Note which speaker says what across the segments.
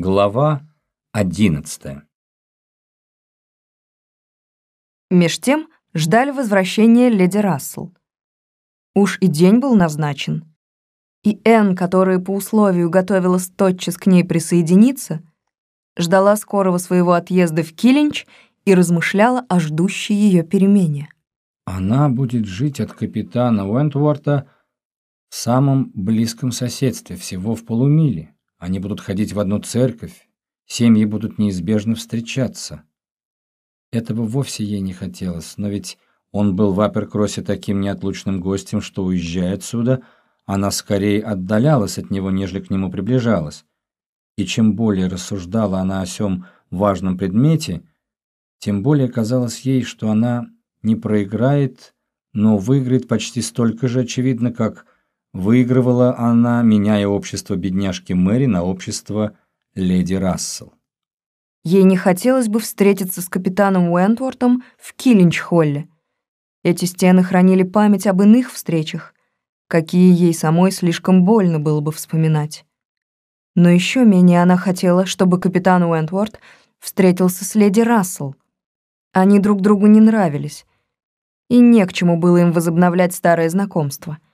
Speaker 1: Глава одиннадцатая
Speaker 2: Меж тем ждали возвращения леди Рассел. Уж и день был назначен. И Энн, которая по условию готовилась тотчас к ней присоединиться, ждала скорого своего отъезда в Килинч и размышляла о ждущей ее перемене.
Speaker 1: Она будет жить от капитана Уэнтворта в самом близком соседстве, всего в полумиле. Они будут ходить в одну церковь, семьи будут неизбежно встречаться. Этого вовсе ей не хотелось, но ведь он был в Аперкроссе таким неотлучным гостем, что, уезжая отсюда, она скорее отдалялась от него, нежели к нему приближалась. И чем более рассуждала она о сём важном предмете, тем более казалось ей, что она не проиграет, но выиграет почти столько же очевидно, как выигрывала она, меняя общество бедняжки Мэри на общество леди Рассел.
Speaker 2: Ей не хотелось бы встретиться с капитаном Уэнтвортом в Киллинч-Холле. Эти стены хранили память об иных встречах, какие ей самой слишком больно было бы вспоминать. Но еще менее она хотела, чтобы капитан Уэнтворт встретился с леди Рассел. Они друг другу не нравились, и не к чему было им возобновлять старое знакомство —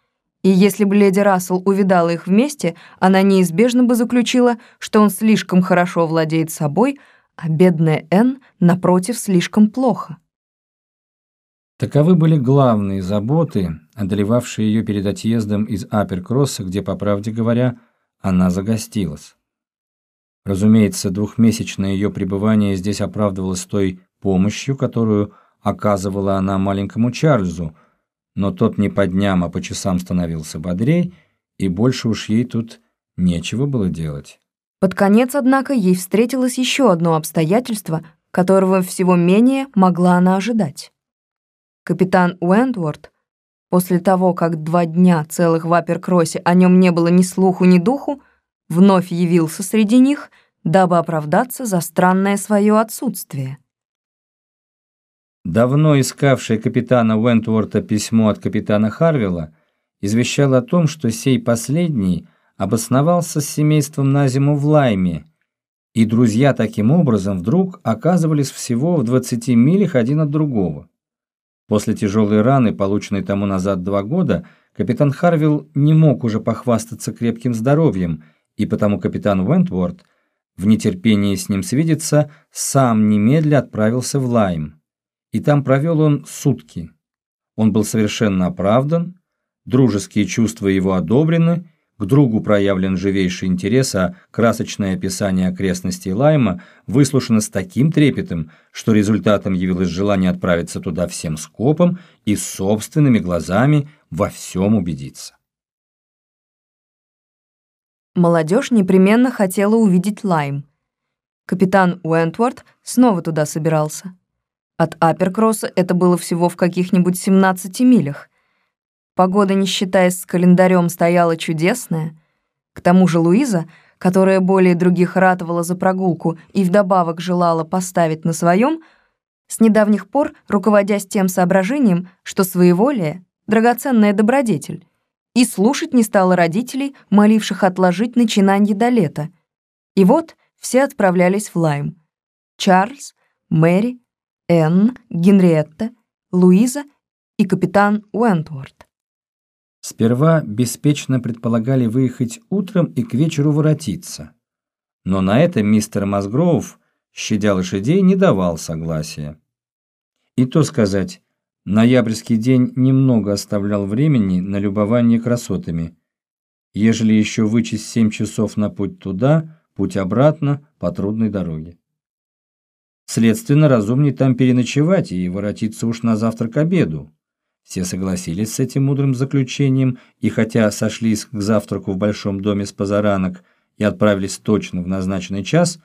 Speaker 2: и если бы леди Рассел увидала их вместе, она неизбежно бы заключила, что он слишком хорошо владеет собой, а бедная Энн, напротив, слишком плохо.
Speaker 1: Таковы были главные заботы, одолевавшие ее перед отъездом из Аперкросса, где, по правде говоря, она загостилась. Разумеется, двухмесячное ее пребывание здесь оправдывалось той помощью, которую оказывала она маленькому Чарльзу, но тот не по дням, а по часам становился бодрей, и больше уж ей тут нечего было делать.
Speaker 2: Под конец, однако, ей встретилось еще одно обстоятельство, которого всего менее могла она ожидать. Капитан Уэнтворд, после того, как два дня целых в Аперкроссе о нем не было ни слуху, ни духу, вновь явился среди них, дабы оправдаться за странное свое отсутствие
Speaker 1: давно искавшее капитана Уэнтворта письмо от капитана Харвилла, извещало о том, что сей последний обосновался с семейством на зиму в Лайме, и друзья таким образом вдруг оказывались всего в 20 милях один от другого. После тяжелой раны, полученной тому назад два года, капитан Харвилл не мог уже похвастаться крепким здоровьем, и потому капитан Уэнтворт, в нетерпении с ним свидеться, сам немедля отправился в Лайм и там провел он сутки. Он был совершенно оправдан, дружеские чувства его одобрены, к другу проявлен живейший интерес, а красочное описание окрестностей Лайма выслушано с таким трепетом, что результатом явилось желание отправиться туда всем скопом и собственными глазами во всем убедиться.
Speaker 2: Молодежь непременно хотела увидеть Лайм. Капитан Уэнтворд снова туда собирался. От Аперкросса это было всего в каких-нибудь 17 милях. Погода, не считаясь с календарем, стояла чудесная. К тому же Луиза, которая более других ратовала за прогулку и вдобавок желала поставить на своем, с недавних пор руководясь тем соображением, что своеволие — драгоценная добродетель, и слушать не стала родителей, моливших отложить начинание до лета. И вот все отправлялись в Лайм. Чарльз, Мэри, Энн, Генриетта, Луиза и капитан Уэнтворд.
Speaker 1: Сперва беспечно предполагали выехать утром и к вечеру воротиться. Но на это мистер Мазгроув, щадя лошадей, не давал согласия. И то сказать, ноябрьский день немного оставлял времени на любование красотами. Ежели еще вычесть семь часов на путь туда, путь обратно по трудной дороге. Следственно, разумнее там переночевать и воротиться уж на завтра к обеду. Все согласились с этим мудрым заключением, и хотя сошлись к завтраку в большом доме с позаранок и отправились точно в назначенный час,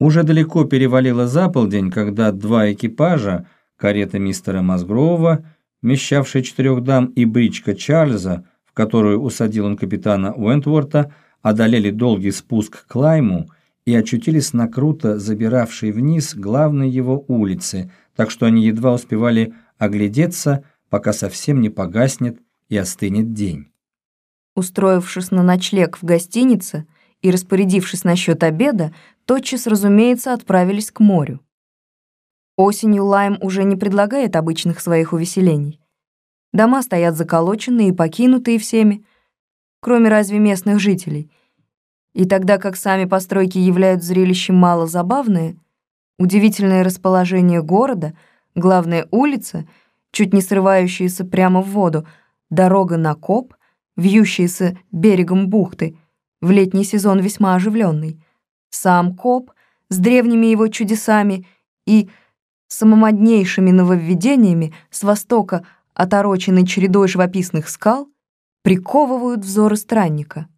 Speaker 1: уже далеко перевалило за полдень, когда два экипажа, карета мистера Мазгрова, вмещавшая четырех дам, и бричка Чарльза, в которую усадил он капитана Уэнтворта, одолели долгий спуск к Лайму и очутились на круто забиравшей вниз главной его улице, так что они едва успевали оглядеться, пока совсем не погаснет и остынет день.
Speaker 2: Устроившись на ночлег в гостинице и, распорядившись насчет обеда, тотчас, разумеется, отправились к морю. Осенью Лайм уже не предлагает обычных своих увеселений. Дома стоят заколоченные и покинутые всеми, кроме разве местных жителей. И тогда как сами постройки являются зрелищем мало забавное, удивительное расположение города, главная улица, чуть не срывающаяся прямо в воду, дорога на коп, вьющаяся берегом бухты, в летний сезон весьма оживленный, сам коп с древними его чудесами и самомоднейшими нововведениями с востока отороченной чередой живописных скал, приковывают взоры странника.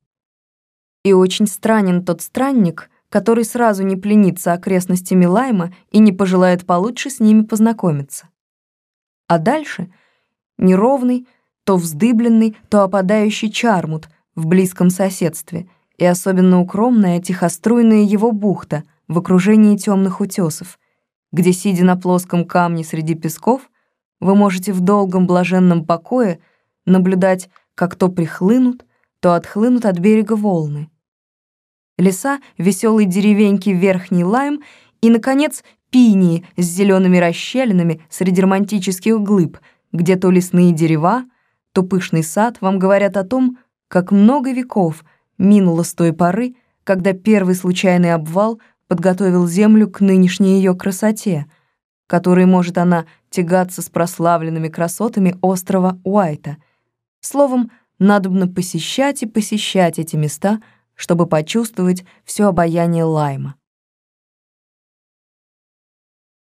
Speaker 2: И очень странен тот странник, который сразу не пленится окрестностями Лайма и не пожелает получше с ними познакомиться. А дальше неровный, то вздыбленный, то опадающий чармут в близком соседстве и особенно укромная тихоструйная его бухта в окружении темных утесов, где, сидя на плоском камне среди песков, вы можете в долгом блаженном покое наблюдать, как то прихлынут, то отхлынут от берега волны. Леса, веселые деревеньки Верхний Лайм и, наконец, пинии с зелеными расщелинами среди романтических глыб, где то лесные дерева, то пышный сад вам говорят о том, как много веков минуло с той поры, когда первый случайный обвал подготовил землю к нынешней ее красоте, которой может она тягаться с прославленными красотами острова Уайта. Словом, надобно посещать и посещать эти места, чтобы почувствовать все обаяние Лайма.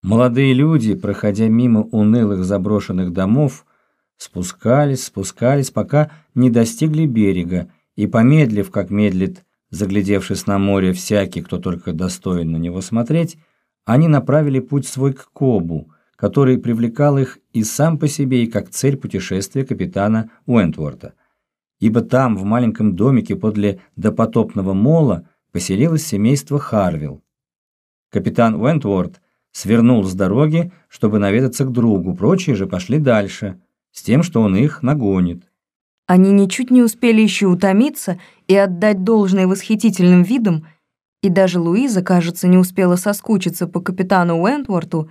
Speaker 1: Молодые люди, проходя мимо унылых заброшенных домов, спускались, спускались, пока не достигли берега, и, помедлив, как медлит, заглядевшись на море всякий, кто только достоин на него смотреть, они направили путь свой к Кобу, который привлекал их и сам по себе, и как цель путешествия капитана Уэнтворта. Ибо там, в маленьком домике подле допотопного мола, поселилось семейство Харвилл. Капитан Уэнтворт свернул с дороги, чтобы наведаться к другу, прочие же пошли дальше, с тем, что он их нагонит.
Speaker 2: Они ничуть не успели еще утомиться и отдать должное восхитительным видам, и даже Луиза, кажется, не успела соскучиться по капитану Уэнтворту,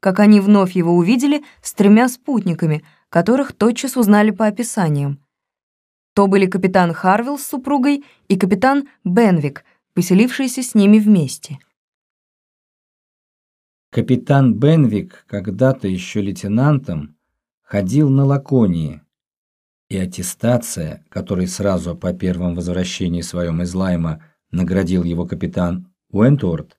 Speaker 2: как они вновь его увидели с тремя спутниками, которых тотчас узнали по описаниям. То были капитан Харвилл с супругой и капитан Бенвик, поселившиеся с ними вместе.
Speaker 1: Капитан Бенвик, когда-то еще лейтенантом, ходил на Лаконии, и аттестация, которой сразу по первом возвращении своем из Лайма наградил его капитан Уэнтуорт,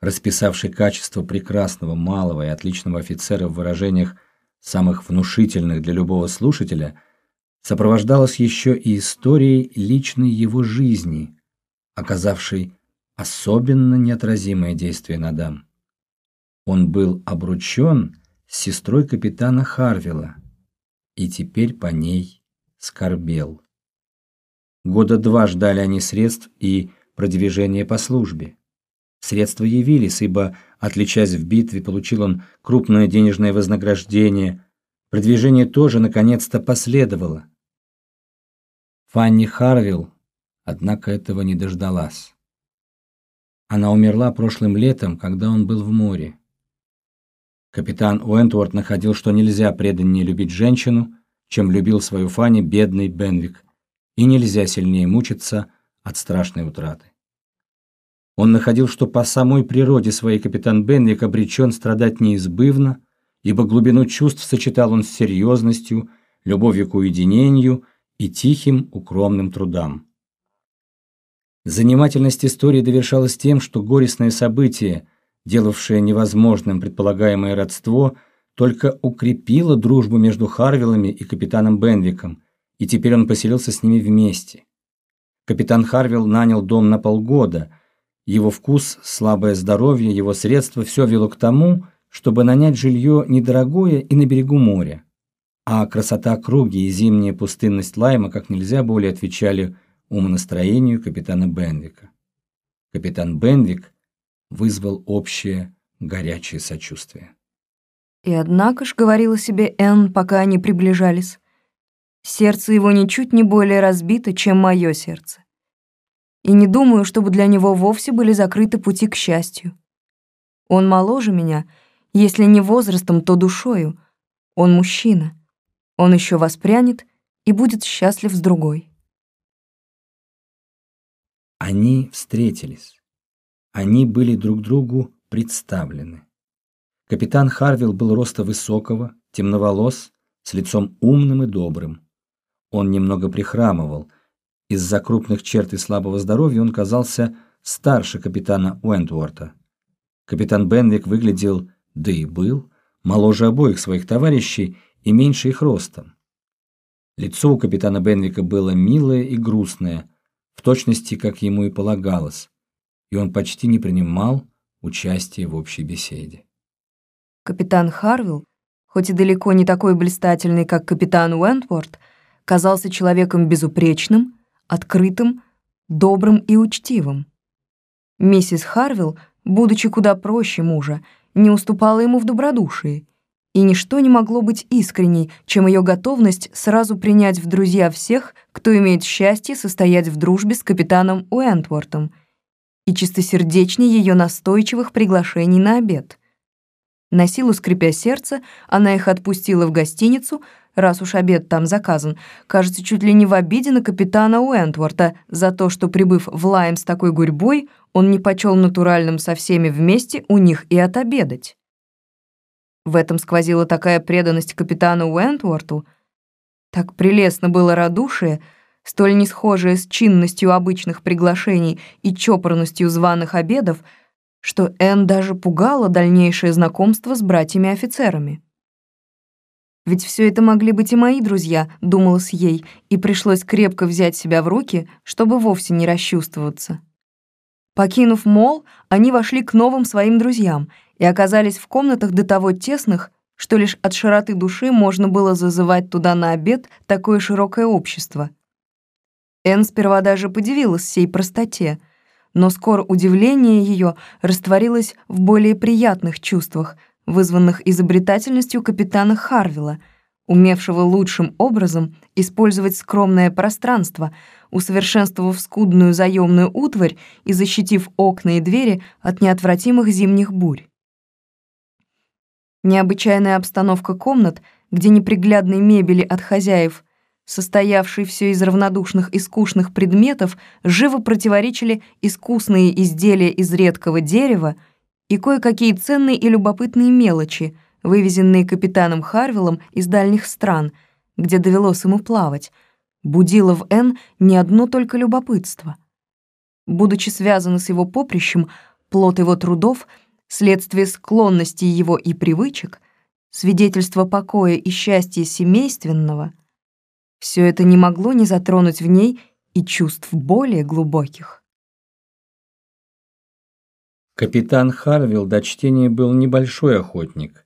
Speaker 1: расписавший качество прекрасного, малого и отличного офицера в выражениях самых внушительных для любого слушателя, сопровождалась еще и историей личной его жизни, оказавшей особенно неотразимое действие на дам. Он был обручен с сестрой капитана Харвилла, и теперь по ней скорбел. Года два ждали они средств и продвижения по службе. Средства явились, ибо, отличаясь в битве, получил он крупное денежное вознаграждение. Продвижение тоже, наконец-то, последовало. Фанни Харвилл, однако, этого не дождалась. Она умерла прошлым летом, когда он был в море. Капитан Уэнтворд находил, что нельзя преданнее любить женщину, чем любил свою Фанни бедный Бенвик, и нельзя сильнее мучиться от страшной утраты. Он находил, что по самой природе своей капитан Бенвик обречен страдать неизбывно, ибо глубину чувств сочетал он с серьезностью, любовью к уединению и тихим укромным трудам. Занимательность истории довершалась тем, что горестное событие, делавшее невозможным предполагаемое родство – только укрепила дружбу между Харвиллами и капитаном Бенвиком, и теперь он поселился с ними вместе. Капитан Харвилл нанял дом на полгода. Его вкус, слабое здоровье, его средства – все вело к тому, чтобы нанять жилье недорогое и на берегу моря. А красота круги и зимняя пустынность Лайма как нельзя более отвечали умонастроению капитана Бенвика. Капитан Бенвик вызвал общее горячее сочувствие.
Speaker 2: И однако ж, говорила себе Энн, пока они приближались, сердце его ничуть не более разбито, чем мое сердце. и не думаю, чтобы для него вовсе были закрыты пути к счастью. Он моложе меня, если не возрастом, то душою. Он мужчина. Он еще воспрянет и будет счастлив с другой.
Speaker 1: Они встретились. Они были друг другу представлены. Капитан Харвилл был роста высокого, темноволос, с лицом умным и добрым. Он немного прихрамывал. Из-за крупных черт и слабого здоровья он казался старше капитана Уэнтворта. Капитан Бенвик выглядел, да и был, моложе обоих своих товарищей и меньше их ростом. Лицо у капитана Бенвика было милое и грустное, в точности, как ему и полагалось, и он почти не принимал участия в общей беседе.
Speaker 2: Капитан Харвилл, хоть и далеко не такой блистательный, как капитан Уэнтворт, казался человеком безупречным, открытым, добрым и учтивым. Миссис Харвилл, будучи куда проще мужа, не уступала ему в добродушии, и ничто не могло быть искренней, чем ее готовность сразу принять в друзья всех, кто имеет счастье состоять в дружбе с капитаном Уэнтвортом, и чистосердечней ее настойчивых приглашений на обед. На силу скрипя сердце, она их отпустила в гостиницу, раз уж обед там заказан, кажется, чуть ли не в обиде на капитана Уэнтворта за то, что, прибыв в Лайм с такой гурьбой, он не почел натуральным со всеми вместе у них и отобедать. В этом сквозила такая преданность капитану Уэнтворту, так прелестно было радушие, столь не схожее с чинностью обычных приглашений и чопорностью званых обедов, что Энн даже пугала дальнейшее знакомство с братьями-офицерами. Ведь все это могли быть и мои друзья, думалось ей, и пришлось крепко взять себя в руки, чтобы вовсе не расчувствоваться. Покинув мол, они вошли к новым своим друзьям и оказались в комнатах до того тесных, что лишь от широты души можно было зазывать туда на обед такое широкое общество. Энн сперва даже подивилась всей простоте, но скоро удивление ее растворилось в более приятных чувствах, вызванных изобретательностью капитана Харвилла, умевшего лучшим образом использовать скромное пространство, усовершенствовав скудную заемную утварь и защитив окна и двери от неотвратимых зимних бурь. Необычайная обстановка комнат, где неприглядной мебели от хозяев, состоявшей все из равнодушных и скучных предметов, живо противоречили искусные изделия из редкого дерева и кое-какие ценные и любопытные мелочи, вывезенные капитаном Харвиллом из дальних стран, где довелось ему плавать, будило в Н не одно только любопытство. Будучи связаны с его поприщем, плод его трудов — следствие склонностей его и привычек, свидетельство покоя и счастья семейственного, все это не могло не затронуть в ней и чувств более глубоких.
Speaker 1: Капитан Харвилл до чтения был небольшой охотник,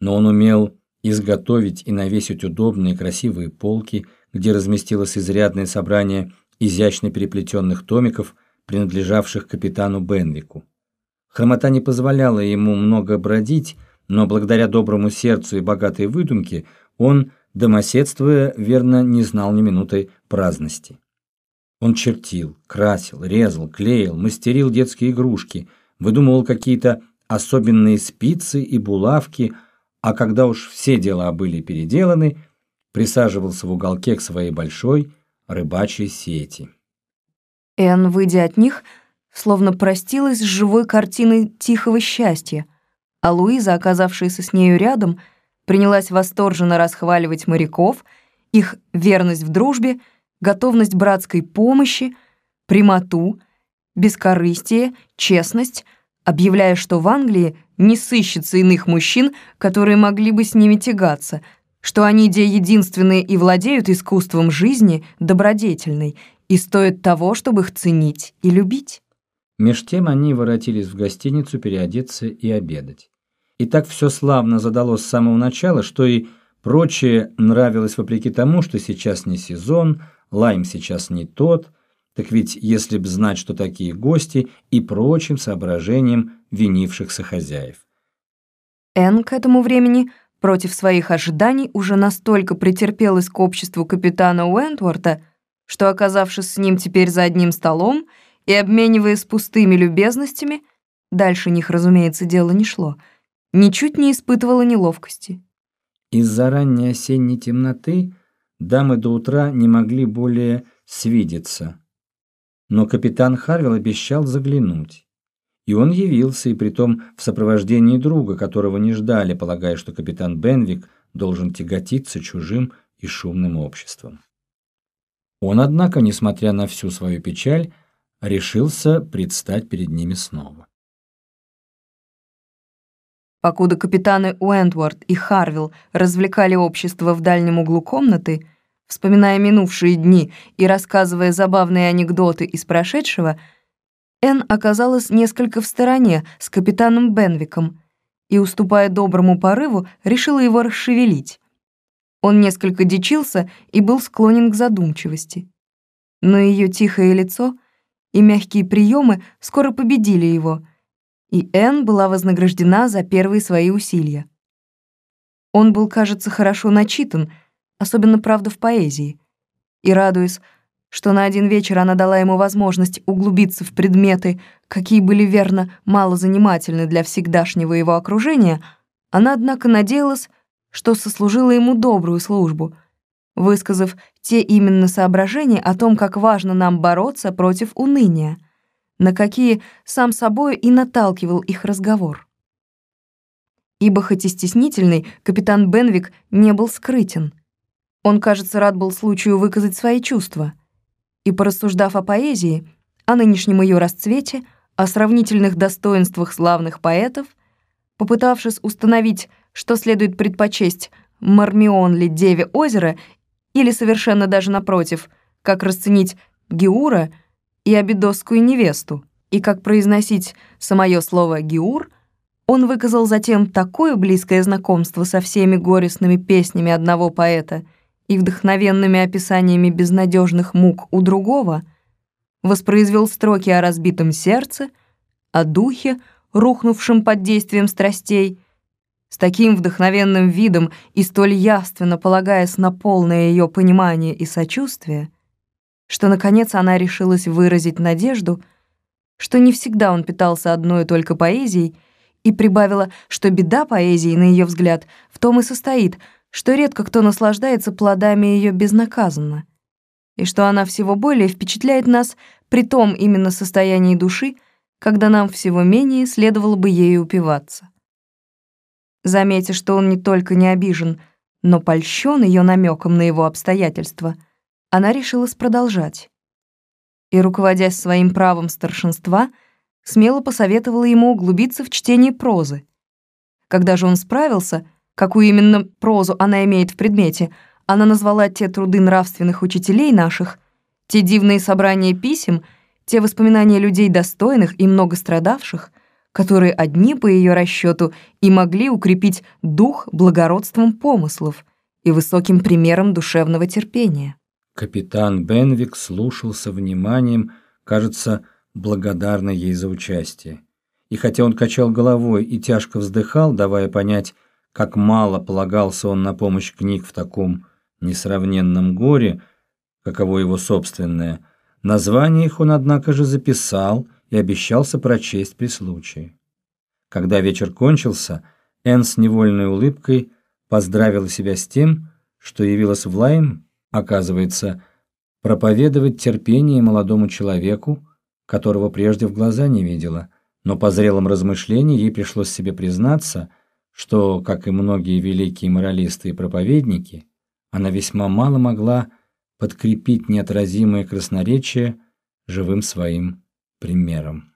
Speaker 1: но он умел изготовить и навесить удобные красивые полки, где разместилось изрядное собрание изящно переплетенных томиков, принадлежавших капитану Бенвику. Хромота не позволяла ему много бродить, но благодаря доброму сердцу и богатой выдумке он, домоседствуя, верно не знал ни минуты праздности. Он чертил, красил, резал, клеил, мастерил детские игрушки, выдумывал какие-то особенные спицы и булавки, а когда уж все дела были переделаны, присаживался в уголке к своей большой рыбачьей сети.
Speaker 2: Энн, выйдя от них, словно простилась с живой картиной тихого счастья, а Луиза, оказавшаяся с нею рядом, принялась восторженно расхваливать моряков, их верность в дружбе, готовность братской помощи, прямоту, бескорыстие, честность, объявляя, что в Англии не сыщется иных мужчин, которые могли бы с ними тягаться, что они де единственные и владеют искусством жизни добродетельной и стоят того, чтобы их ценить и любить.
Speaker 1: Меж тем они воротились в гостиницу переодеться и обедать. И так все славно задалось с самого начала, что и прочее нравилось вопреки тому, что сейчас не сезон, лайм сейчас не тот, так ведь если б знать, что такие гости, и прочим соображением винившихся хозяев.
Speaker 2: Энн к этому времени против своих ожиданий уже настолько претерпелась к обществу капитана Уэнтворта, что, оказавшись с ним теперь за одним столом и обмениваясь пустыми любезностями, дальше них, разумеется, дело не шло, ничуть не испытывала неловкости.
Speaker 1: Из-за ранней осенней темноты дамы до утра не могли более свидеться. Но капитан Харвилл обещал заглянуть. И он явился, и притом в сопровождении друга, которого не ждали, полагая, что капитан Бенвик должен тяготиться чужим и шумным обществом. Он, однако, несмотря на всю свою печаль, решился предстать перед ними снова.
Speaker 2: Покуда капитаны Уэнтворд и Харвилл развлекали общество в дальнем углу комнаты, вспоминая минувшие дни и рассказывая забавные анекдоты из прошедшего, Энн оказалась несколько в стороне с капитаном Бенвиком и, уступая доброму порыву, решила его расшевелить. Он несколько дичился и был склонен к задумчивости. Но ее тихое лицо и мягкие приемы скоро победили его, и Энн была вознаграждена за первые свои усилия. Он был, кажется, хорошо начитан, особенно, правда, в поэзии, и, радуясь, что на один вечер она дала ему возможность углубиться в предметы, какие были, верно, мало занимательны для всегдашнего его окружения, она, однако, надеялась, что сослужило ему добрую службу, высказав те именно соображения о том, как важно нам бороться против уныния, на какие сам собой и наталкивал их разговор. Ибо хоть и стеснительный, капитан Бенвик не был скрытен. Он, кажется, рад был случаю выказать свои чувства. И, порассуждав о поэзии, о нынешнем ее расцвете, о сравнительных достоинствах славных поэтов, попытавшись установить что следует предпочесть Мармион ли Деве озера или совершенно даже напротив, как расценить Геура и Абидосскую невесту, и как произносить самое слово «геур», он выказал затем такое близкое знакомство со всеми горестными песнями одного поэта и вдохновенными описаниями безнадежных мук у другого, воспроизвел строки о разбитом сердце, о духе, рухнувшем под действием страстей, с таким вдохновенным видом и столь явственно полагаясь на полное ее понимание и сочувствие, что, наконец, она решилась выразить надежду, что не всегда он питался одной только поэзией, и прибавила, что беда поэзии, на ее взгляд, в том и состоит, что редко кто наслаждается плодами ее безнаказанно, и что она всего более впечатляет нас при том именно состоянии души, когда нам всего менее следовало бы ею упиваться. Заметя, что он не только не обижен, но польщен ее намеком на его обстоятельства, она решилась продолжать. И, руководясь своим правом старшинства, смело посоветовала ему углубиться в чтение прозы. Когда же он справился, какую именно прозу она имеет в предмете, она назвала те труды нравственных учителей наших, те дивные собрания писем, те воспоминания людей достойных и много страдавших, которые одни, по ее расчету, и могли укрепить дух благородством помыслов и высоким примером душевного терпения.
Speaker 1: Капитан Бенвик слушал со вниманием, кажется, благодарно ей за участие. И хотя он качал головой и тяжко вздыхал, давая понять, как мало полагался он на помощь книг в таком несравненном горе, каково его собственное, название их он, однако же, записал и обещался прочесть при случае. Когда вечер кончился, Энн с невольной улыбкой поздравила себя с тем, что явилась в Лайм, оказывается, проповедовать терпение молодому человеку, которого прежде в глаза не видела, но по зрелом размышлении ей пришлось себе признаться, что, как и многие великие моралисты и проповедники, она весьма мало могла подкрепить неотразимое красноречие живым своим примером.